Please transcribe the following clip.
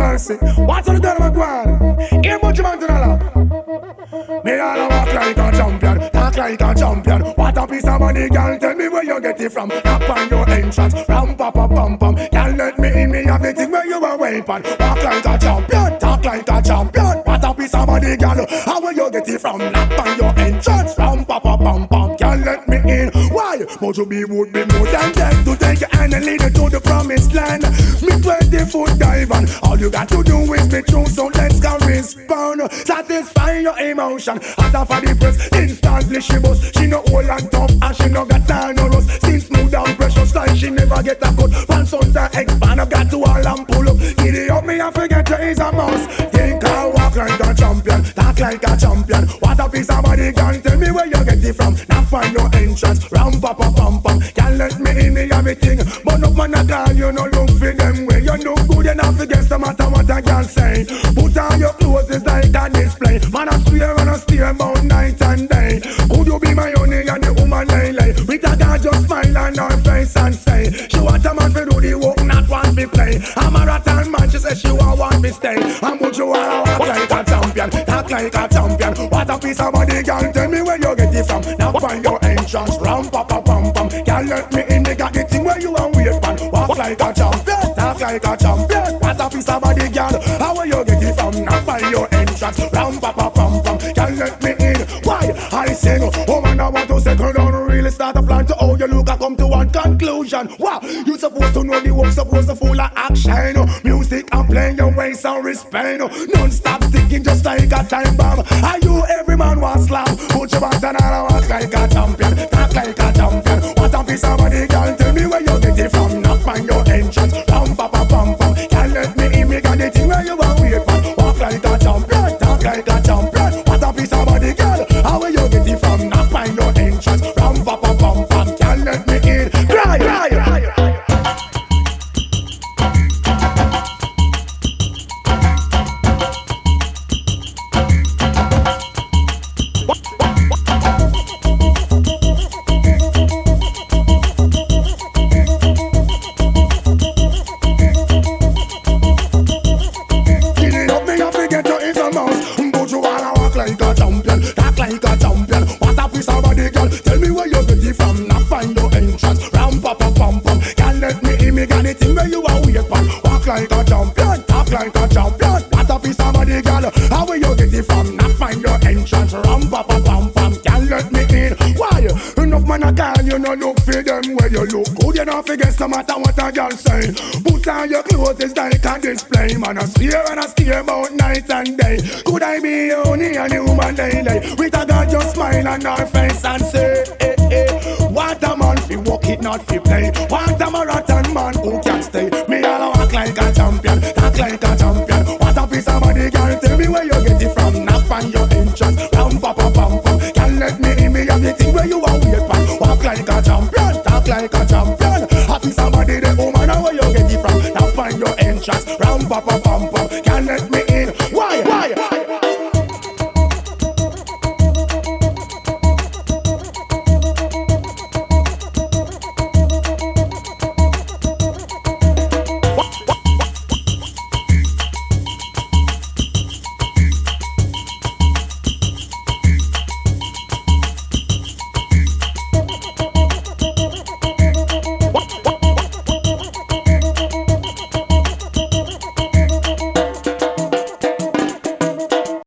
mercy. What's on the done of God? Here, much man to the law. Me all walk like a champion, talk like a champion. What a piece of money, girl. Tell me where you get it from. Knock on your entrance, ram pa pa pam pam. Girl, let me in. Me have the thing where you a weapon. Walk like a champion, talk like a champion. What a piece of money, girl. How will you get it from? Knock on your entrance, ram pa pa pam pam. Girl, let me in. Why? But you be would be more than dead to take your hand and lead you to the promised land. Me 20 foot dive and all you got to do is be true. So let's go respond. Satisfy your emotion. After for the press, instantly she bust. She no old and tough and she no got time no rust. Since smooth and precious like she never get a cut. Pants on the expand, I got to all and pull up. Giddy up me, I forget you is a mouse. Think I walk like a champion, talk like a champion. What a piece of body, can tell me where you get it from. Now find your entrance, ram pa pa pam pam. Can't let me in, me everything. But up man a call, you no look for You look good enough to guess the matter what a girl say. Put on your clothes, it's like a display. Man I swear and I steer about night and day. Could you be my honey and the woman lay lay? With a girl just smile on her face and say, she want a man to do the work, not want to play. I'm a marathon man, she say she want want to stay. And put you all walk like a champion, talk like a champion. What a piece of body, girl, tell me where you get it from. Now find your entrance, ram pa pa pam pam. Girl, let me in, they got the thing where you want wait man. Walk like a champion, like a champion. What a piece of body, girl, how will you get it from? Now find your entrance, ram pa pa pam pam. Girl, let me in. Why? I sing, oh man, I want to settle down, really start a plan to how you look. I come to one conclusion. Wow, you supposed to know the work, supposed to full of action. Music and playing your ways and respect. Non-stop thinking just like a time bomb. Are you every man was slam? Put your hands and I walk like a champion, talk like a champion. What a piece of body, girl, no look for them where you look good. You don't forget no matter what a girl say. Put on your clothes, it's like a display. Man, I steer and I steer about night and day. Could I be only a human daily? With a girl just smile on her face and say, eh, eh. What a man fi walk it, not fi play. What a marathon like a champion. I think somebody the woman, where you get it from? Now find your entrance. Ram, pa, pa, pam,